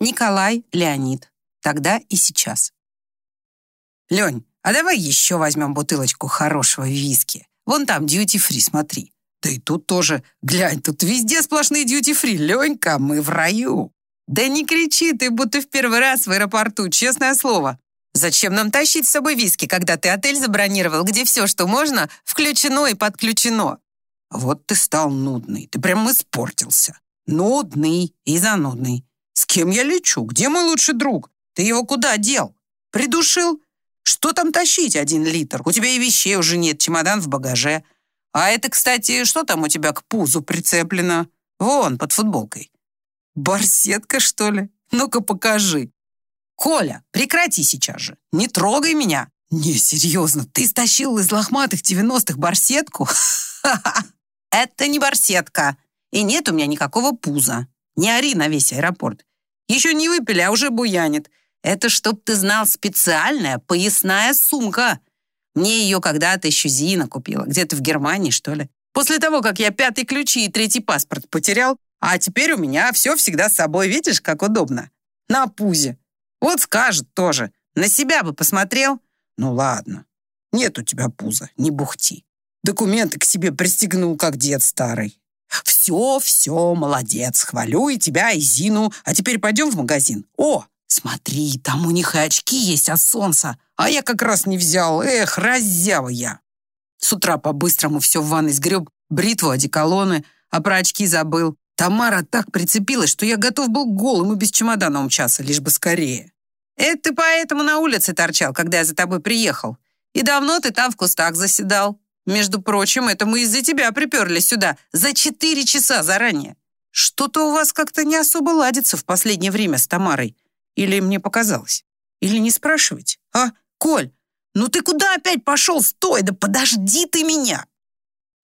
Николай, Леонид. Тогда и сейчас. Лень, а давай еще возьмем бутылочку хорошего виски. Вон там дьюти-фри, смотри. Да и тут тоже. Глянь, тут везде сплошные дьюти-фри. Ленька, мы в раю. Да не кричи ты, будто в первый раз в аэропорту, честное слово. Зачем нам тащить с собой виски, когда ты отель забронировал, где все, что можно, включено и подключено? Вот ты стал нудный, ты прям испортился. Нудный и занудный. С кем я лечу? Где мой лучший друг? Ты его куда дел? Придушил? Что там тащить один литр? У тебя и вещей уже нет, чемодан в багаже. А это, кстати, что там у тебя к пузу прицеплено? Вон, под футболкой. Барсетка, что ли? Ну-ка покажи. Коля, прекрати сейчас же. Не трогай меня. Не, серьезно, ты стащил из лохматых 90-х барсетку? Это не барсетка. И нет у меня никакого пуза. Не ори на весь аэропорт. Еще не выпили, а уже буянит. Это, чтоб ты знал, специальная поясная сумка. Мне ее когда-то еще Зина купила, где-то в Германии, что ли. После того, как я пятый ключи и третий паспорт потерял, а теперь у меня все всегда с собой, видишь, как удобно. На пузе. Вот скажет тоже. На себя бы посмотрел. Ну ладно. Нет у тебя пуза, не бухти. Документы к себе пристегнул, как дед старый. Все, все, молодец. Хвалю и тебя, и Зину. А теперь пойдем в магазин. О, смотри, там у них и очки есть от солнца. А я как раз не взял. Эх, раззява я. С утра по-быстрому все в ванной сгреб, бритву, одеколоны, а про очки забыл. Тамара так прицепилась, что я готов был голым и без чемодана умчаться, лишь бы скорее. Это ты поэтому на улице торчал, когда я за тобой приехал. И давно ты там в кустах заседал. Между прочим, это мы из-за тебя приперлись сюда за четыре часа заранее. Что-то у вас как-то не особо ладится в последнее время с Тамарой. Или мне показалось? Или не спрашивать? А, Коль, ну ты куда опять пошел? Стой, да подожди ты меня!»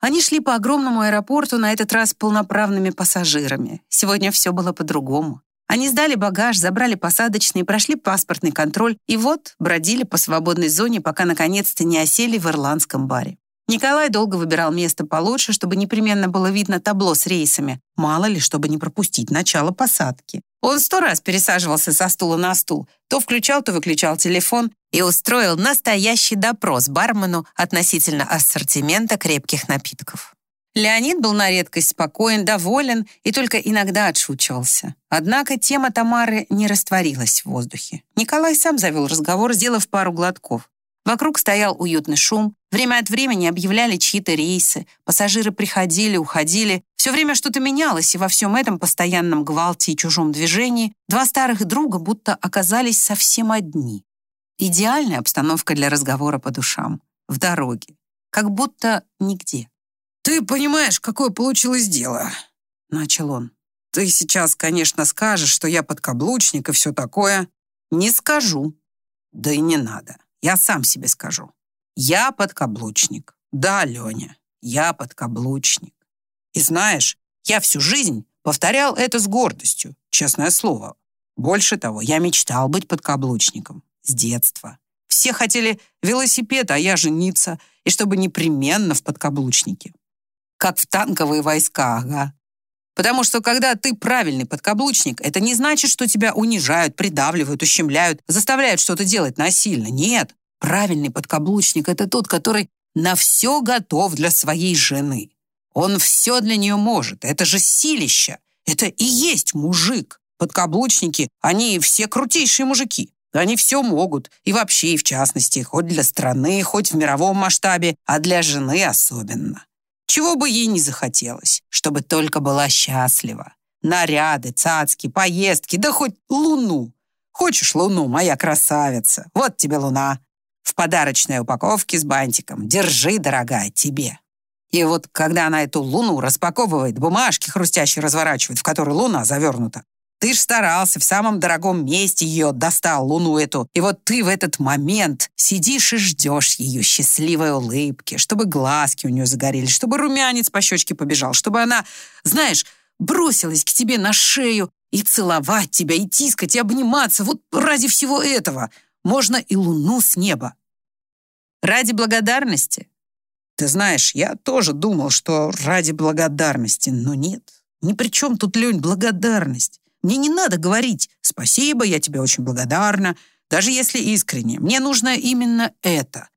Они шли по огромному аэропорту, на этот раз полноправными пассажирами. Сегодня все было по-другому. Они сдали багаж, забрали посадочный, прошли паспортный контроль и вот бродили по свободной зоне, пока наконец-то не осели в ирландском баре. Николай долго выбирал место получше, чтобы непременно было видно табло с рейсами. Мало ли, чтобы не пропустить начало посадки. Он сто раз пересаживался со стула на стул, то включал, то выключал телефон и устроил настоящий допрос бармену относительно ассортимента крепких напитков. Леонид был на редкость спокоен, доволен и только иногда отшучивался. Однако тема Тамары не растворилась в воздухе. Николай сам завел разговор, сделав пару глотков. Вокруг стоял уютный шум. Время от времени объявляли чьи-то рейсы. Пассажиры приходили, уходили. Все время что-то менялось, и во всем этом постоянном гвалте и чужом движении два старых друга будто оказались совсем одни. Идеальная обстановка для разговора по душам. В дороге. Как будто нигде. «Ты понимаешь, какое получилось дело?» — начал он. «Ты сейчас, конечно, скажешь, что я подкаблучник и все такое». «Не скажу». «Да и не надо. Я сам себе скажу. Я подкаблучник. Да, Леня, я подкаблучник. И знаешь, я всю жизнь повторял это с гордостью, честное слово. Больше того, я мечтал быть подкаблучником с детства. Все хотели велосипед, а я жениться, и чтобы непременно в подкаблучнике. Как в танковые войска, ага. Потому что когда ты правильный подкаблучник, это не значит, что тебя унижают, придавливают, ущемляют, заставляют что-то делать насильно. Нет. Правильный подкаблучник — это тот, который на все готов для своей жены. Он все для нее может. Это же силища. Это и есть мужик. Подкаблучники, они все крутейшие мужики. Они все могут. И вообще, и в частности, хоть для страны, хоть в мировом масштабе, а для жены особенно. Чего бы ей не захотелось, чтобы только была счастлива. Наряды, цацки, поездки, да хоть луну. Хочешь луну, моя красавица? Вот тебе луна в подарочной упаковке с бантиком. Держи, дорогая, тебе. И вот когда она эту луну распаковывает, бумажки хрустящие разворачивает, в которой луна завернута, ты ж старался, в самом дорогом месте ее достал, луну эту. И вот ты в этот момент сидишь и ждешь ее счастливой улыбки, чтобы глазки у нее загорелись, чтобы румянец по щечке побежал, чтобы она, знаешь, бросилась к тебе на шею и целовать тебя, и тискать, и обниматься. Вот ради всего этого можно и луну с неба. Ради благодарности? Ты знаешь, я тоже думал, что ради благодарности, но нет. Ни при чем тут, Лень, благодарность. Мне не надо говорить «спасибо, я тебе очень благодарна», даже если искренне. Мне нужно именно это.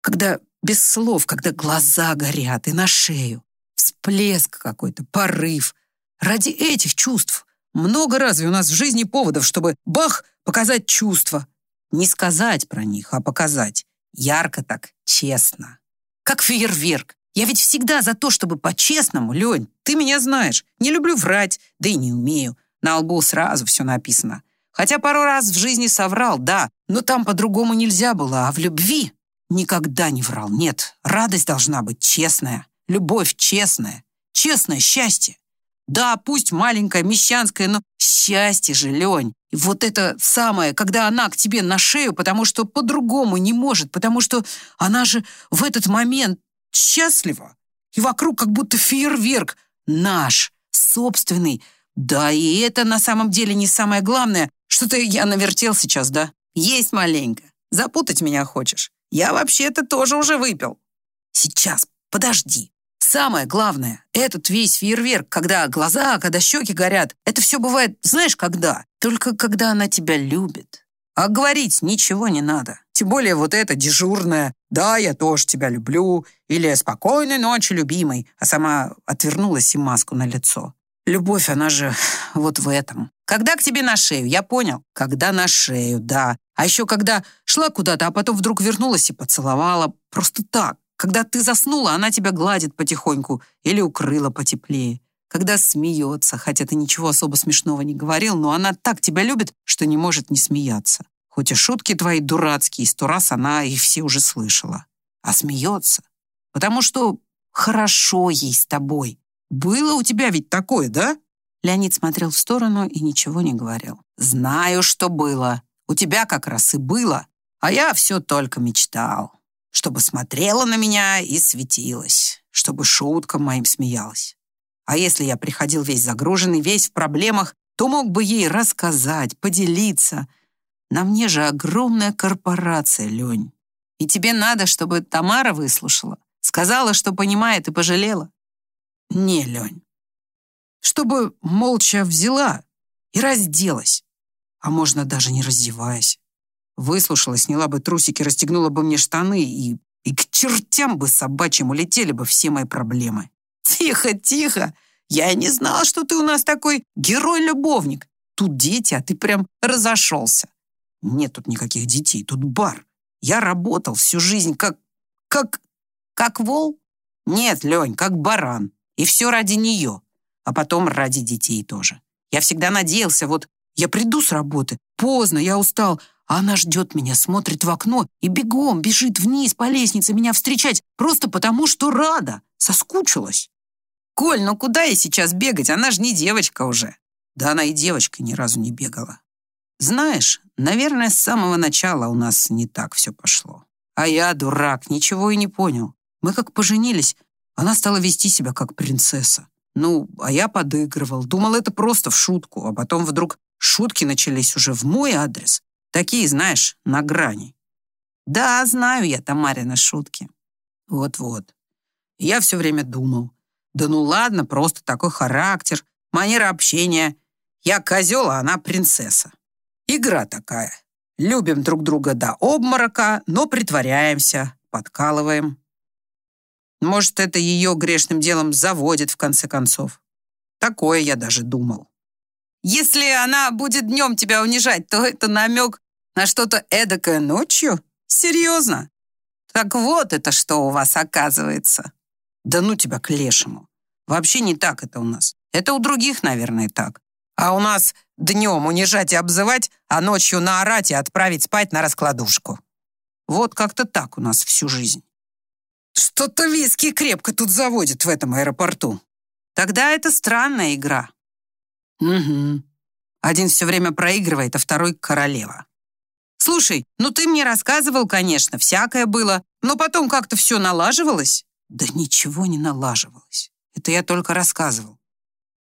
Когда без слов, когда глаза горят и на шею. Всплеск какой-то, порыв. Ради этих чувств. Много разве у нас в жизни поводов, чтобы бах, показать чувства. Не сказать про них, а показать. Ярко так, честно. Как фейерверк. Я ведь всегда за то, чтобы по-честному, Лень, ты меня знаешь. Не люблю врать, да и не умею. На лбу сразу все написано. Хотя пару раз в жизни соврал, да, но там по-другому нельзя было, а в любви никогда не врал. Нет, радость должна быть честная, любовь честная, честное счастье. Да, пусть маленькое, мещанское, но счастье же, Лень. И вот это самое, когда она к тебе на шею, потому что по-другому не может, потому что она же в этот момент счастлива. И вокруг как будто фейерверк. Наш, собственный. Да, и это на самом деле не самое главное. Что-то я навертел сейчас, да? Есть маленько. Запутать меня хочешь? Я вообще-то тоже уже выпил. Сейчас, подожди. Самое главное, этот весь фейерверк, когда глаза, когда щеки горят, это все бывает, знаешь, когда? Только когда она тебя любит. А говорить ничего не надо. Тем более вот это дежурное «Да, я тоже тебя люблю» или «Спокойной ночи, любимый», а сама отвернулась и маску на лицо. Любовь, она же вот в этом. Когда к тебе на шею, я понял. Когда на шею, да. А еще когда шла куда-то, а потом вдруг вернулась и поцеловала. Просто так. Когда ты заснула, она тебя гладит потихоньку или укрыла потеплее. Когда смеется, хотя ты ничего особо смешного не говорил, но она так тебя любит, что не может не смеяться. Хоть и шутки твои дурацкие, сто раз она их все уже слышала. А смеется. Потому что хорошо ей с тобой. Было у тебя ведь такое, да? Леонид смотрел в сторону и ничего не говорил. «Знаю, что было. У тебя как раз и было. А я все только мечтал чтобы смотрела на меня и светилась, чтобы шуткам моим смеялась. А если я приходил весь загруженный, весь в проблемах, то мог бы ей рассказать, поделиться. На мне же огромная корпорация, Лень. И тебе надо, чтобы Тамара выслушала, сказала, что понимает и пожалела. Не, Лень. Чтобы молча взяла и разделась, а можно даже не раздеваясь. Выслушала, сняла бы трусики, расстегнула бы мне штаны и... И к чертям бы собачьим улетели бы все мои проблемы. Тихо, тихо. Я не знала, что ты у нас такой герой-любовник. Тут дети, а ты прям разошелся. Нет тут никаких детей, тут бар. Я работал всю жизнь как... как... как вол? Нет, Лень, как баран. И все ради нее. А потом ради детей тоже. Я всегда надеялся, вот я приду с работы, поздно, я устал, а она ждет меня, смотрит в окно и бегом бежит вниз по лестнице меня встречать, просто потому что рада, соскучилась. «Коль, ну куда ей сейчас бегать? Она же не девочка уже». Да она и девочка ни разу не бегала. Знаешь, наверное, с самого начала у нас не так все пошло. А я, дурак, ничего и не понял. Мы как поженились, она стала вести себя как принцесса. Ну, а я подыгрывал, думал, это просто в шутку, а потом вдруг шутки начались уже в мой адрес. Такие, знаешь, на грани. Да, знаю я Тамарины шутки. Вот-вот. Я все время думал. Да ну ладно, просто такой характер, манера общения. Я козел, а она принцесса. Игра такая. Любим друг друга до обморока, но притворяемся, подкалываем. Может, это ее грешным делом заводит, в конце концов. Такое я даже думал. Если она будет днем тебя унижать, то это намек на что-то эдакое ночью? Серьезно? Так вот это что у вас оказывается. Да ну тебя к лешему. Вообще не так это у нас. Это у других, наверное, так. А у нас днем унижать и обзывать, а ночью наорать и отправить спать на раскладушку. Вот как-то так у нас всю жизнь. Что-то виски крепко тут заводит в этом аэропорту. Тогда это странная игра. Угу. Один все время проигрывает, а второй королева. Слушай, ну ты мне рассказывал, конечно, всякое было, но потом как-то все налаживалось. Да ничего не налаживалось. Это я только рассказывал.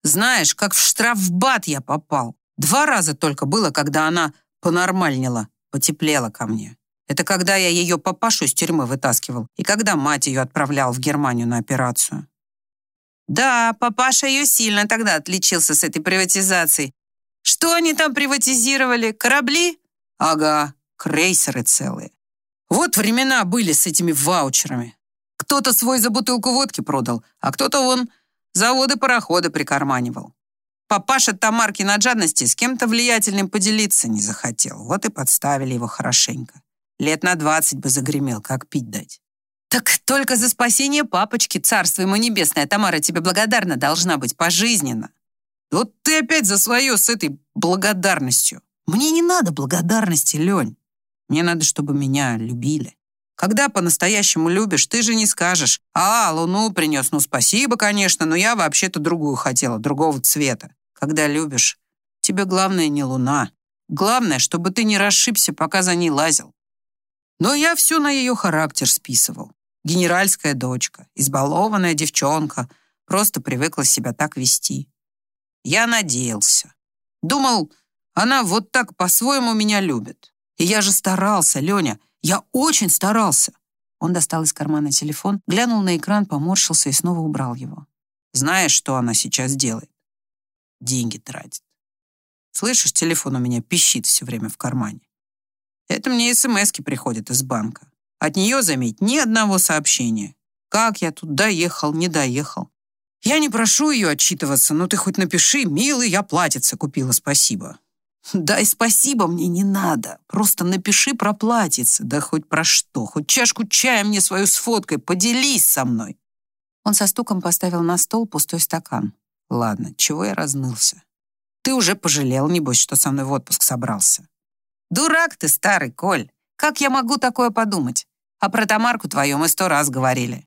Знаешь, как в штрафбат я попал. Два раза только было, когда она понормальнела, потеплела ко мне. Это когда я ее папашу из тюрьмы вытаскивал и когда мать ее отправлял в Германию на операцию. Да, папаша ее сильно тогда отличился с этой приватизацией. Что они там приватизировали? Корабли? Ага, крейсеры целые. Вот времена были с этими ваучерами. Кто-то свой за бутылку водки продал, а кто-то вон заводы-пароходы прикарманивал. Папаша Тамарки на жадности с кем-то влиятельным поделиться не захотел. Вот и подставили его хорошенько. Лет на двадцать бы загремел, как пить дать. Так только за спасение папочки, царство ему небесное, Тамара тебе благодарна должна быть пожизненно. Вот ты опять за свое с этой благодарностью. Мне не надо благодарности, Лень. Мне надо, чтобы меня любили. Когда по-настоящему любишь, ты же не скажешь, а, луну принес, ну спасибо, конечно, но я вообще-то другую хотела, другого цвета. Когда любишь, тебе главное не луна. Главное, чтобы ты не расшибся, пока за ней лазил. Но я все на ее характер списывал. Генеральская дочка, избалованная девчонка, просто привыкла себя так вести. Я надеялся. Думал, она вот так по-своему меня любит. И я же старался, Леня, я очень старался. Он достал из кармана телефон, глянул на экран, поморщился и снова убрал его. Знаешь, что она сейчас делает? Деньги тратит. Слышишь, телефон у меня пищит все время в кармане. Это мне смски приходят из банка. От нее, заметь, ни одного сообщения. Как я тут доехал, не доехал. Я не прошу ее отчитываться, но ты хоть напиши, милый, я платьице купила, спасибо. Да и спасибо мне не надо. Просто напиши про платьице, да хоть про что. Хоть чашку чая мне свою с фоткой, поделись со мной. Он со стуком поставил на стол пустой стакан. Ладно, чего я разнылся? Ты уже пожалел, небось, что со мной в отпуск собрался. Дурак ты, старый Коль. Как я могу такое подумать? А про Тамарку твою мы сто раз говорили.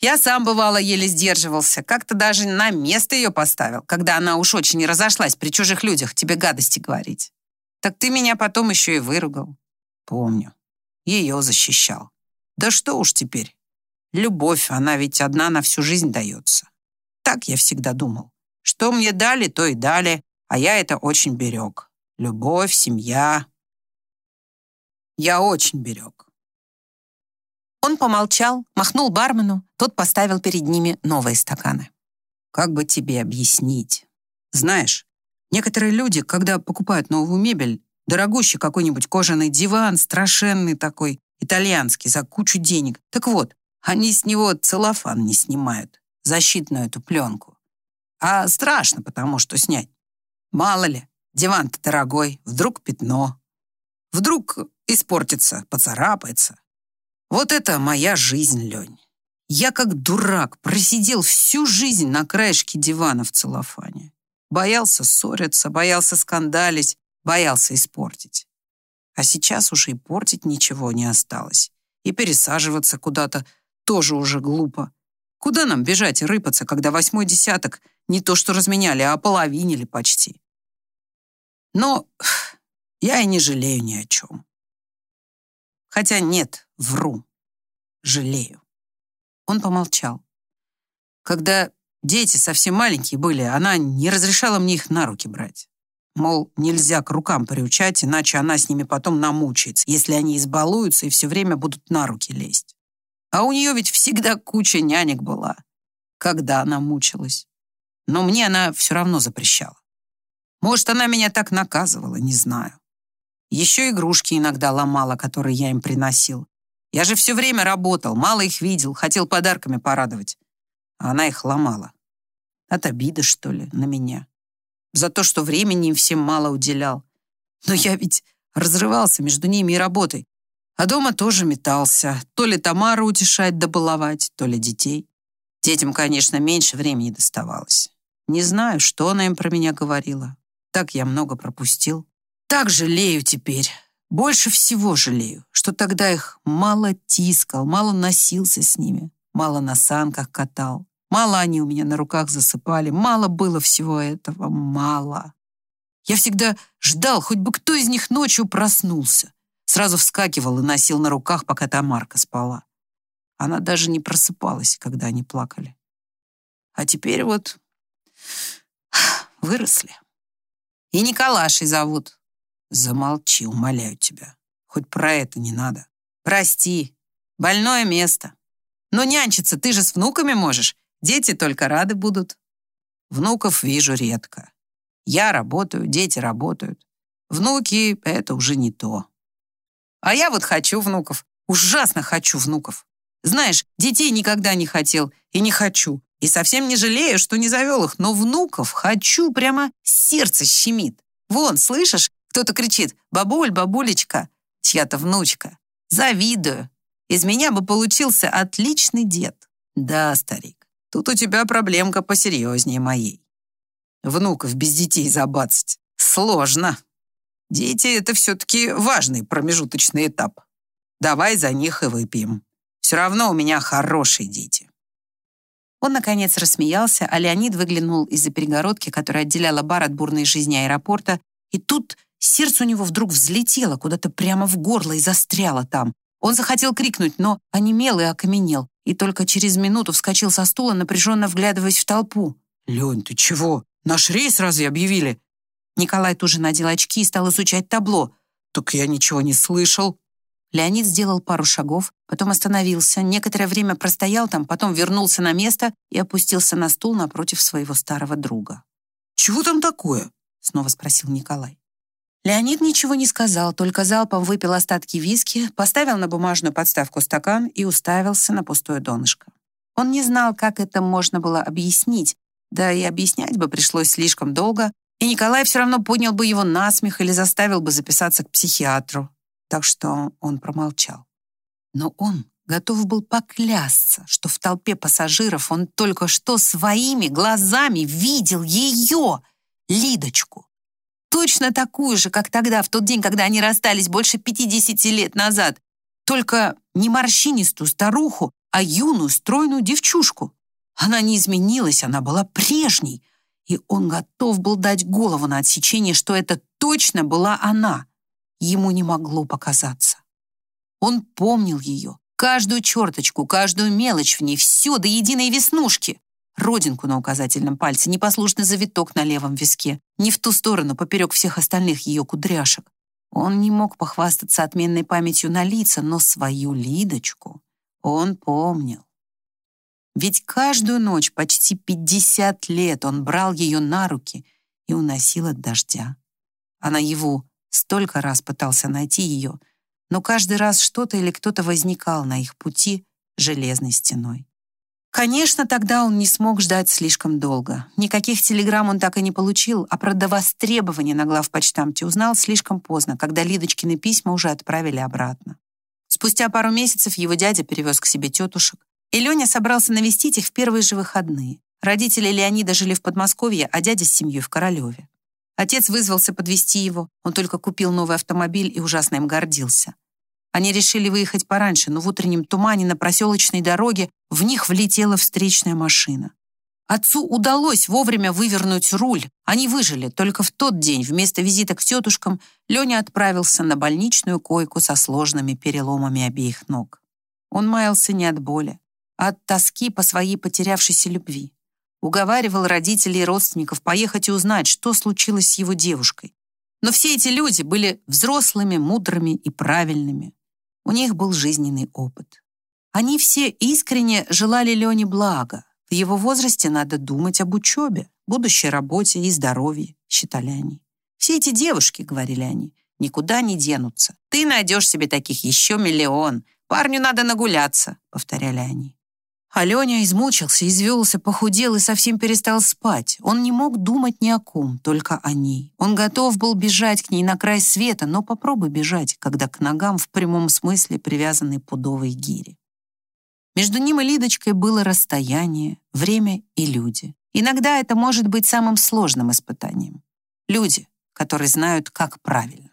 Я сам, бывало, еле сдерживался. Как-то даже на место ее поставил, когда она уж очень разошлась при чужих людях тебе гадости говорить. Так ты меня потом еще и выругал. Помню. Ее защищал. Да что уж теперь. Любовь, она ведь одна на всю жизнь дается. Так я всегда думал. Что мне дали, то и дали, а я это очень берег. Любовь, семья. Я очень берег. Он помолчал, махнул бармену, тот поставил перед ними новые стаканы. «Как бы тебе объяснить? Знаешь, некоторые люди, когда покупают новую мебель, дорогущий какой-нибудь кожаный диван, страшенный такой, итальянский, за кучу денег. Так вот, они с него целлофан не снимают, защитную эту пленку. А страшно, потому что снять. Мало ли, диван-то дорогой, вдруг пятно. Вдруг испортится, поцарапается. Вот это моя жизнь, Лень. Я как дурак просидел всю жизнь на краешке дивана в целлофане. Боялся ссориться, боялся скандалить, боялся испортить. А сейчас уже и портить ничего не осталось. И пересаживаться куда-то тоже уже глупо. Куда нам бежать и рыпаться, когда восьмой десяток не то что разменяли, а половинили почти? Но я и не жалею ни о чем. Хотя нет, вру. Жалею. Он помолчал. Когда дети совсем маленькие были, она не разрешала мне их на руки брать. Мол, нельзя к рукам приучать, иначе она с ними потом намучается, если они избалуются и все время будут на руки лезть. А у нее ведь всегда куча нянек была, когда она мучилась. Но мне она все равно запрещала. Может, она меня так наказывала, не знаю. Еще игрушки иногда ломала, которые я им приносил. Я же все время работал, мало их видел, хотел подарками порадовать. А она их ломала. От обиды, что ли, на меня. За то, что времени им всем мало уделял. Но я ведь разрывался между ними и работой. А дома тоже метался. То ли Тамару утешать да баловать, то ли детей. Детям, конечно, меньше времени доставалось. Не знаю, что она им про меня говорила. Так я много пропустил. Так жалею теперь. Больше всего жалею, что тогда их мало тискал, мало носился с ними, мало на санках катал. Мало они у меня на руках засыпали, мало было всего этого, мало. Я всегда ждал, хоть бы кто из них ночью проснулся. Сразу вскакивал и носил на руках, пока Тамарка спала. Она даже не просыпалась, когда они плакали. А теперь вот выросли. И Николашей зовут. Замолчи, умоляю тебя. Хоть про это не надо. Прости, больное место. Но нянчиться ты же с внуками можешь. Дети только рады будут. Внуков вижу редко. Я работаю, дети работают. Внуки — это уже не то. А я вот хочу внуков. Ужасно хочу внуков. Знаешь, детей никогда не хотел и не хочу. И совсем не жалею, что не завел их, но внуков хочу, прямо сердце щемит. Вон, слышишь, кто-то кричит «Бабуль, бабулечка», чья-то внучка. Завидую. Из меня бы получился отличный дед. Да, старик, тут у тебя проблемка посерьезнее моей. Внуков без детей забацать. Сложно. Дети — это все-таки важный промежуточный этап. Давай за них и выпьем. Все равно у меня хорошие дети. Он, наконец, рассмеялся, а Леонид выглянул из-за перегородки, которая отделяла бар от бурной жизни аэропорта, и тут сердце у него вдруг взлетело куда-то прямо в горло и застряло там. Он захотел крикнуть, но онемел и окаменел, и только через минуту вскочил со стула, напряженно вглядываясь в толпу. «Лень, ты чего? Наш рейс разве объявили?» Николай тут же надел очки и стал изучать табло. «Так я ничего не слышал». Леонид сделал пару шагов, потом остановился, некоторое время простоял там, потом вернулся на место и опустился на стул напротив своего старого друга. «Чего там такое?» — снова спросил Николай. Леонид ничего не сказал, только залпом выпил остатки виски, поставил на бумажную подставку стакан и уставился на пустое донышко. Он не знал, как это можно было объяснить, да и объяснять бы пришлось слишком долго, и Николай все равно поднял бы его на смех или заставил бы записаться к психиатру так что он промолчал. Но он готов был поклясться, что в толпе пассажиров он только что своими глазами видел ее, Лидочку. Точно такую же, как тогда, в тот день, когда они расстались больше 50 лет назад. Только не морщинистую старуху, а юную, стройную девчушку. Она не изменилась, она была прежней. И он готов был дать голову на отсечение, что это точно была она ему не могло показаться. Он помнил ее, каждую черточку, каждую мелочь в ней, все до единой веснушки. Родинку на указательном пальце, непослушный завиток на левом виске, не в ту сторону, поперек всех остальных ее кудряшек. Он не мог похвастаться отменной памятью на лица, но свою Лидочку он помнил. Ведь каждую ночь почти 50 лет он брал ее на руки и уносил от дождя. Она его Столько раз пытался найти ее, но каждый раз что-то или кто-то возникал на их пути железной стеной. Конечно, тогда он не смог ждать слишком долго. Никаких телеграмм он так и не получил, а про довостребование на главпочтамте узнал слишком поздно, когда Лидочкины письма уже отправили обратно. Спустя пару месяцев его дядя перевез к себе тетушек, и Леня собрался навестить их в первые же выходные. Родители Леонида жили в Подмосковье, а дядя с семьей в Королеве. Отец вызвался подвести его. Он только купил новый автомобиль и ужасно им гордился. Они решили выехать пораньше, но в утреннем тумане на проселочной дороге в них влетела встречная машина. Отцу удалось вовремя вывернуть руль. Они выжили. Только в тот день вместо визита к тетушкам Леня отправился на больничную койку со сложными переломами обеих ног. Он маялся не от боли, а от тоски по своей потерявшейся любви. Уговаривал родителей и родственников поехать и узнать, что случилось с его девушкой. Но все эти люди были взрослыми, мудрыми и правильными. У них был жизненный опыт. Они все искренне желали Лене блага. В его возрасте надо думать об учебе, будущей работе и здоровье, считали они. Все эти девушки, говорили они, никуда не денутся. Ты найдешь себе таких еще миллион. Парню надо нагуляться, повторяли они. Аленя измучился, извелся, похудел и совсем перестал спать. Он не мог думать ни о ком, только о ней. Он готов был бежать к ней на край света, но попробуй бежать, когда к ногам в прямом смысле привязаны пудовые гири. Между ним и Лидочкой было расстояние, время и люди. Иногда это может быть самым сложным испытанием. Люди, которые знают, как правильно.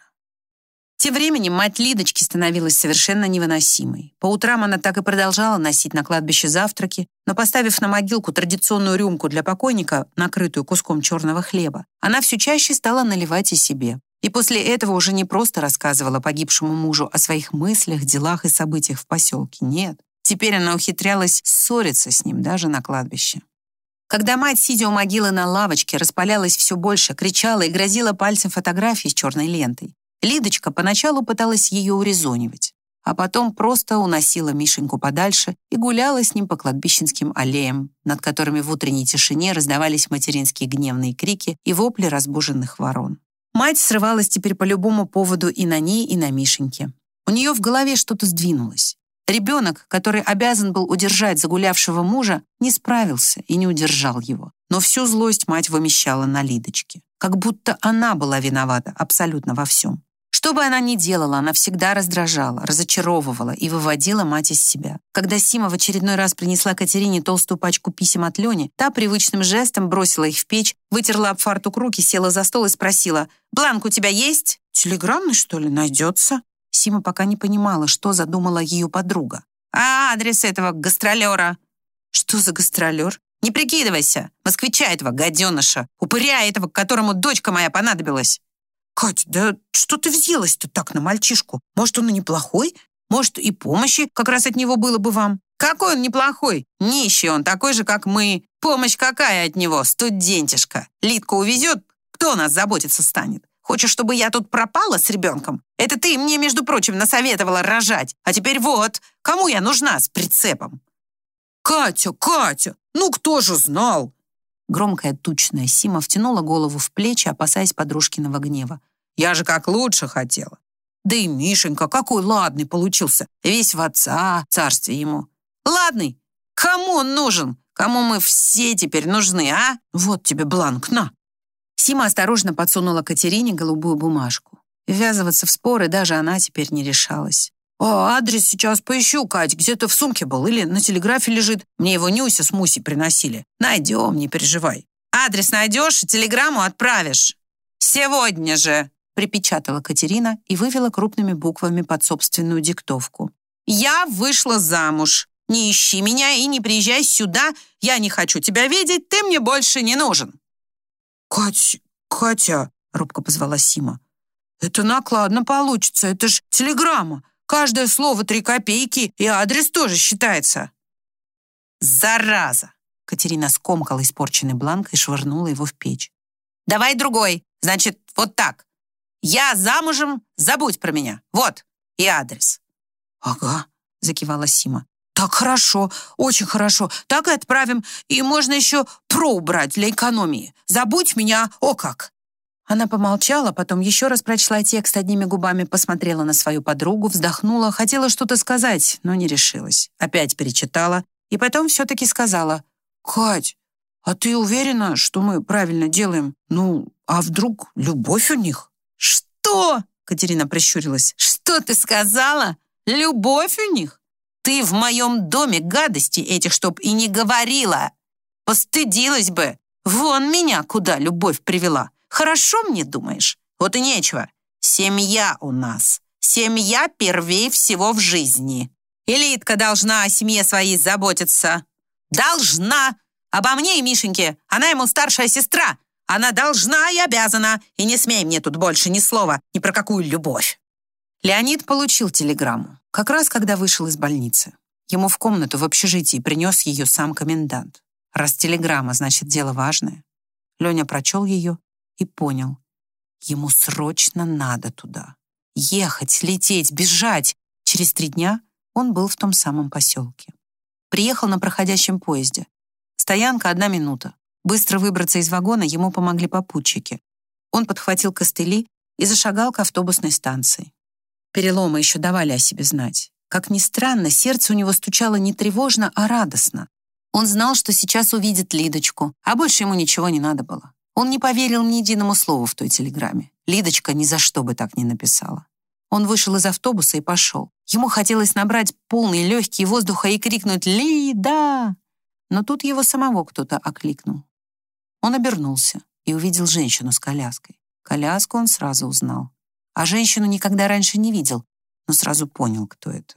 Тем временем мать Лидочки становилась совершенно невыносимой. По утрам она так и продолжала носить на кладбище завтраки, но поставив на могилку традиционную рюмку для покойника, накрытую куском черного хлеба, она все чаще стала наливать и себе. И после этого уже не просто рассказывала погибшему мужу о своих мыслях, делах и событиях в поселке. Нет, теперь она ухитрялась ссориться с ним даже на кладбище. Когда мать, сидя у могилы на лавочке, распалялась все больше, кричала и грозила пальцем фотографии с черной лентой, Лидочка поначалу пыталась ее урезонивать. а потом просто уносила Мишеньку подальше и гуляла с ним по кладбищенским аллеям, над которыми в утренней тишине раздавались материнские гневные крики и вопли разбуженных ворон. Мать срывалась теперь по любому поводу и на ней, и на Мишеньке. У нее в голове что-то сдвинулось. Ребенок, который обязан был удержать загулявшего мужа, не справился и не удержал его. Но всю злость мать вымещала на Лидочке. Как будто она была виновата абсолютно во всем. Что бы она ни делала, она всегда раздражала, разочаровывала и выводила мать из себя. Когда Сима в очередной раз принесла Катерине толстую пачку писем от Лени, та привычным жестом бросила их в печь, вытерла об фартук руки, села за стол и спросила, «Бланк у тебя есть?» «Телеграммный, что ли, найдется?» Сима пока не понимала, что задумала ее подруга. «А адрес этого гастролера?» «Что за гастролер?» «Не прикидывайся! Москвича этого гаденыша! Упыря этого, которому дочка моя понадобилась!» «Кать, да что ты взялась-то так на мальчишку? Может, он и неплохой? Может, и помощи как раз от него было бы вам?» «Какой он неплохой? Нищий он, такой же, как мы. Помощь какая от него, студентишка? Литку увезет, кто нас заботиться станет? Хочешь, чтобы я тут пропала с ребенком? Это ты мне, между прочим, насоветовала рожать. А теперь вот, кому я нужна с прицепом?» «Катя, Катя, ну кто же знал?» Громкая тучная Сима втянула голову в плечи, опасаясь подружкиного гнева. Я же как лучше хотела. Да и Мишенька какой ладный получился. Весь в отца, царствие ему. Ладный? Кому он нужен? Кому мы все теперь нужны, а? Вот тебе бланк, на. Сима осторожно подсунула Катерине голубую бумажку. Ввязываться в споры даже она теперь не решалась. «О, адрес сейчас поищу, Кать, где-то в сумке был или на телеграфе лежит. Мне его Нюся с Мусей приносили. Найдем, не переживай. Адрес найдешь и телеграмму отправишь. Сегодня же!» припечатала Катерина и вывела крупными буквами под собственную диктовку. «Я вышла замуж. Не ищи меня и не приезжай сюда. Я не хочу тебя видеть, ты мне больше не нужен». «Кать, Катя», — робко позвала Сима, «это накладно получится, это ж телеграмма. Каждое слово три копейки, и адрес тоже считается». «Зараза!» Катерина скомкала испорченный бланк и швырнула его в печь. «Давай другой. Значит, вот так. Я замужем, забудь про меня. Вот, и адрес». «Ага», — закивала Сима. «Так хорошо, очень хорошо. Так и отправим. И можно еще про убрать для экономии. Забудь меня, о как!» Она помолчала, потом еще раз прочла текст одними губами, посмотрела на свою подругу, вздохнула, хотела что-то сказать, но не решилась. Опять перечитала и потом все-таки сказала. «Кать, а ты уверена, что мы правильно делаем? Ну, а вдруг любовь у них?» «Что?» — Катерина прищурилась. «Что ты сказала? Любовь у них? Ты в моем доме гадости этих чтоб и не говорила. Постыдилась бы. Вон меня куда любовь привела. Хорошо мне думаешь? Вот и нечего. Семья у нас. Семья первей всего в жизни. Элитка должна о семье своей заботиться. Должна. Обо мне и Мишеньке. Она ему старшая сестра. Она должна и обязана, и не смей мне тут больше ни слова, ни про какую любовь». Леонид получил телеграмму, как раз когда вышел из больницы. Ему в комнату в общежитии принес ее сам комендант. Раз телеграмма, значит, дело важное. Леня прочел ее и понял. Ему срочно надо туда. Ехать, лететь, бежать. Через три дня он был в том самом поселке. Приехал на проходящем поезде. Стоянка одна минута. Быстро выбраться из вагона ему помогли попутчики. Он подхватил костыли и зашагал к автобусной станции. Переломы еще давали о себе знать. Как ни странно, сердце у него стучало не тревожно, а радостно. Он знал, что сейчас увидит Лидочку, а больше ему ничего не надо было. Он не поверил ни единому слову в той телеграмме. Лидочка ни за что бы так не написала. Он вышел из автобуса и пошел. Ему хотелось набрать полные легкие воздуха и крикнуть «Лида!». Но тут его самого кто-то окликнул. Он обернулся и увидел женщину с коляской. Коляску он сразу узнал. А женщину никогда раньше не видел, но сразу понял, кто это.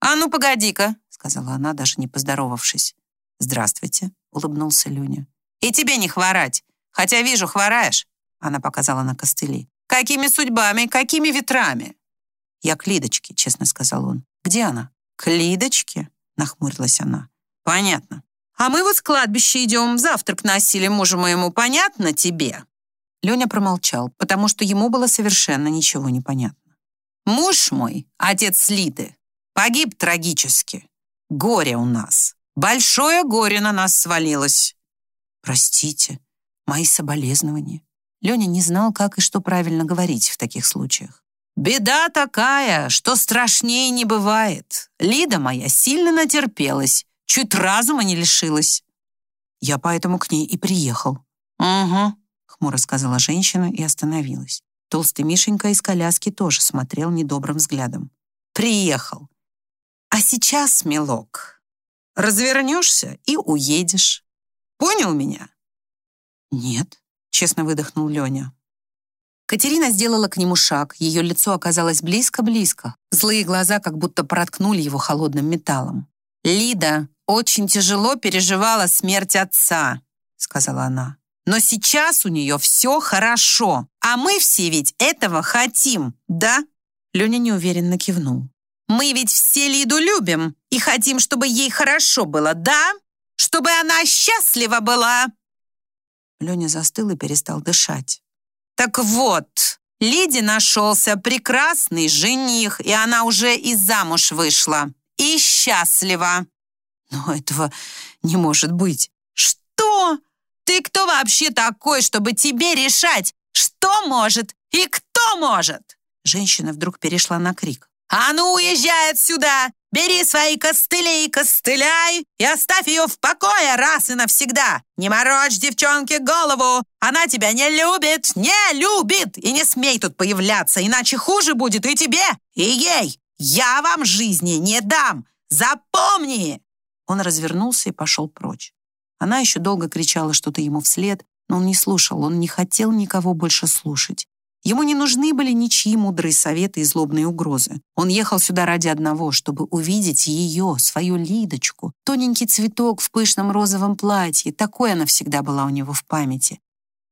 «А ну, погоди-ка», — сказала она, даже не поздоровавшись. «Здравствуйте», — улыбнулся Люня. «И тебе не хворать. Хотя вижу, хвораешь», — она показала на костыли. «Какими судьбами, какими ветрами?» «Я к Лидочке», — честно сказал он. «Где она?» «К Лидочке?» — нахмурилась она. «Понятно. А мы вот с кладбища идем, завтрак носили мужу моему, понятно тебе?» Леня промолчал, потому что ему было совершенно ничего не понятно. Муж мой, отец Лиды, погиб трагически. Горе у нас. Большое горе на нас свалилось. Простите, мои соболезнования. Леня не знал, как и что правильно говорить в таких случаях. Беда такая, что страшнее не бывает. Лида моя сильно натерпелась, чуть разума не лишилась. Я поэтому к ней и приехал. Угу, хмуро сказала женщина и остановилась. Толстый Мишенька из коляски тоже смотрел недобрым взглядом. Приехал. А сейчас, милок, развернешься и уедешь. Понял меня? Нет, честно выдохнул Леня. Катерина сделала к нему шаг, ее лицо оказалось близко-близко. Злые глаза как будто проткнули его холодным металлом. «Лида очень тяжело переживала смерть отца», — сказала она. «Но сейчас у нее все хорошо, а мы все ведь этого хотим, да?» Леня неуверенно кивнул. «Мы ведь все Лиду любим и хотим, чтобы ей хорошо было, да? Чтобы она счастлива была!» Леня застыл и перестал дышать. Так вот, Лиде нашелся прекрасный жених, и она уже и замуж вышла. И счастлива. Но этого не может быть. Что? Ты кто вообще такой, чтобы тебе решать, что может и кто может? Женщина вдруг перешла на крик. «А ну, уезжай отсюда! Бери свои костыли и костыляй и оставь ее в покое раз и навсегда. Не морочь девчонке голову. Она тебя не любит, не любит. И не смей тут появляться, иначе хуже будет и тебе, и ей. Я вам жизни не дам. Запомни!» Он развернулся и пошел прочь. Она еще долго кричала что-то ему вслед, но он не слушал, он не хотел никого больше слушать. Ему не нужны были ничьи мудрые советы и злобные угрозы. Он ехал сюда ради одного, чтобы увидеть ее, свою Лидочку. Тоненький цветок в пышном розовом платье. Такой она всегда была у него в памяти.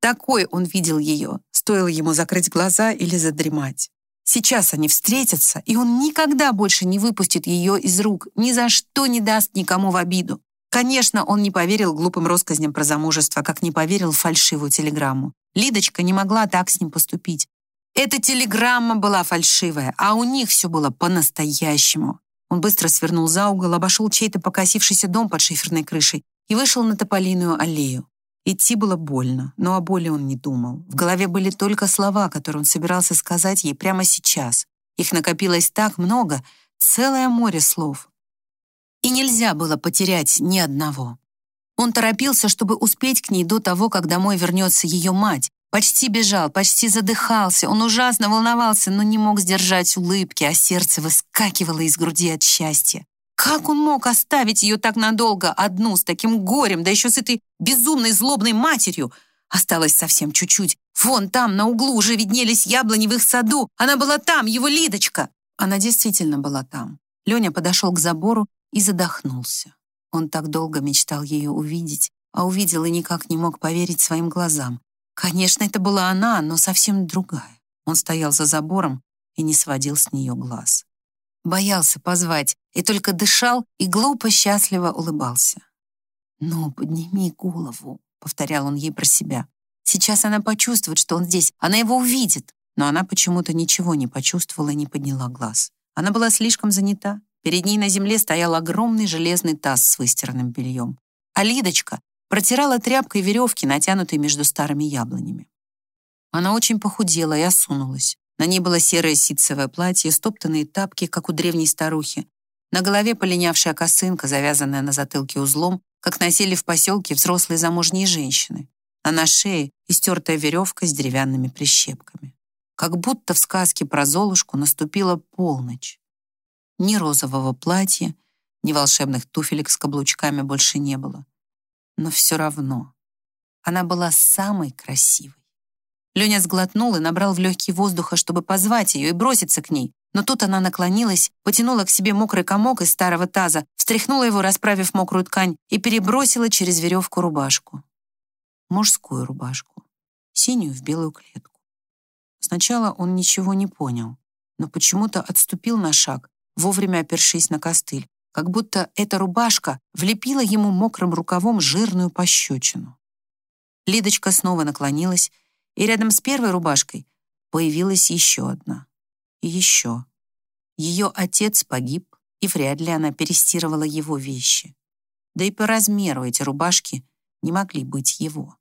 Такой он видел ее, стоило ему закрыть глаза или задремать. Сейчас они встретятся, и он никогда больше не выпустит ее из рук, ни за что не даст никому в обиду. Конечно, он не поверил глупым россказням про замужество, как не поверил в фальшивую телеграмму. Лидочка не могла так с ним поступить. Эта телеграмма была фальшивая, а у них все было по-настоящему. Он быстро свернул за угол, обошел чей-то покосившийся дом под шиферной крышей и вышел на Тополиную аллею. Идти было больно, но о боли он не думал. В голове были только слова, которые он собирался сказать ей прямо сейчас. Их накопилось так много, целое море слов. И нельзя было потерять ни одного. Он торопился, чтобы успеть к ней до того, как домой вернется ее мать. Почти бежал, почти задыхался. Он ужасно волновался, но не мог сдержать улыбки, а сердце выскакивало из груди от счастья. Как он мог оставить ее так надолго, одну, с таким горем, да еще с этой безумной злобной матерью? Осталось совсем чуть-чуть. Вон там, на углу, уже виднелись яблони в их саду. Она была там, его Лидочка. Она действительно была там. Леня подошел к забору и задохнулся. Он так долго мечтал ее увидеть, а увидел и никак не мог поверить своим глазам. Конечно, это была она, но совсем другая. Он стоял за забором и не сводил с нее глаз. Боялся позвать и только дышал и глупо счастливо улыбался. «Ну, подними голову», — повторял он ей про себя. «Сейчас она почувствует, что он здесь, она его увидит». Но она почему-то ничего не почувствовала и не подняла глаз. Она была слишком занята. Перед ней на земле стоял огромный железный таз с выстиранным бельем. А Лидочка протирала тряпкой веревки, натянутые между старыми яблонями. Она очень похудела и осунулась. На ней было серое ситцевое платье, стоптанные тапки, как у древней старухи. На голове полинявшая косынка, завязанная на затылке узлом, как носили в поселке взрослые замужние женщины. А на шее истертая веревка с деревянными прищепками. Как будто в сказке про Золушку наступила полночь. Ни розового платья, ни волшебных туфелек с каблучками больше не было. Но все равно она была самой красивой. Леня сглотнул и набрал в легкий воздуха, чтобы позвать ее и броситься к ней. Но тут она наклонилась, потянула к себе мокрый комок из старого таза, встряхнула его, расправив мокрую ткань, и перебросила через веревку рубашку. Мужскую рубашку, синюю в белую клетку. Сначала он ничего не понял, но почему-то отступил на шаг, вовремя опершись на костыль, как будто эта рубашка влепила ему мокрым рукавом жирную пощечину. Лидочка снова наклонилась, и рядом с первой рубашкой появилась еще одна. И еще. Ее отец погиб, и вряд ли она перестирывала его вещи. Да и по размеру эти рубашки не могли быть его.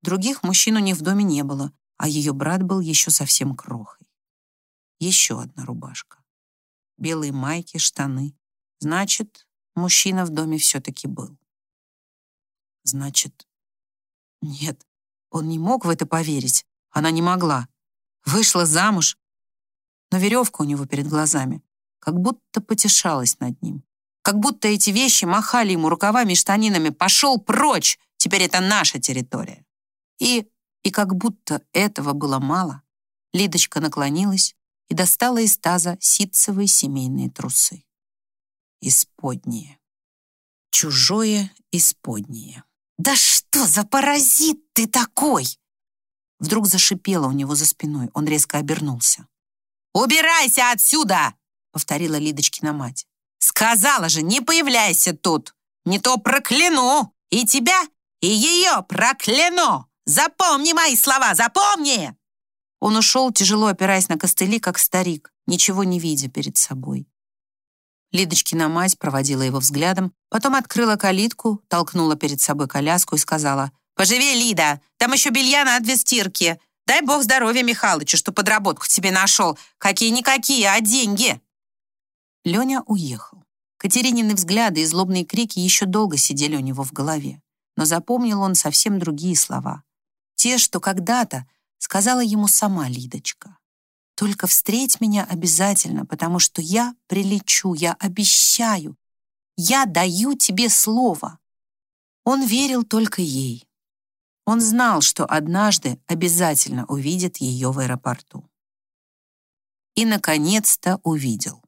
Других мужчин у них в доме не было, а ее брат был еще совсем крохой. Еще одна рубашка. Белые майки, штаны. Значит, мужчина в доме все-таки был. Значит, нет, он не мог в это поверить. Она не могла. Вышла замуж, но веревка у него перед глазами как будто потешалась над ним. Как будто эти вещи махали ему рукавами и штанинами. «Пошел прочь! Теперь это наша территория!» И, и как будто этого было мало, Лидочка наклонилась и достала из таза ситцевые семейные трусы. Исподние. Чужое исподнее. «Да что за паразит ты такой?» Вдруг зашипела у него за спиной. Он резко обернулся. «Убирайся отсюда!» повторила Лидочкина мать. «Сказала же, не появляйся тут! Не то прокляну! И тебя, и ее прокляну! Запомни мои слова, запомни!» Он ушел, тяжело опираясь на костыли, как старик, ничего не видя перед собой. Лидочкина мать проводила его взглядом, потом открыла калитку, толкнула перед собой коляску и сказала, «Поживей, Лида, там еще белья на две стирки. Дай бог здоровья Михалычу, что подработку тебе нашел. Какие-никакие, а деньги!» Леня уехал. Катеринины взгляды и злобные крики еще долго сидели у него в голове. Но запомнил он совсем другие слова. Те, что когда-то сказала ему сама Лидочка. «Только встреть меня обязательно, потому что я прилечу, я обещаю. Я даю тебе слово». Он верил только ей. Он знал, что однажды обязательно увидит ее в аэропорту. И, наконец-то, увидел.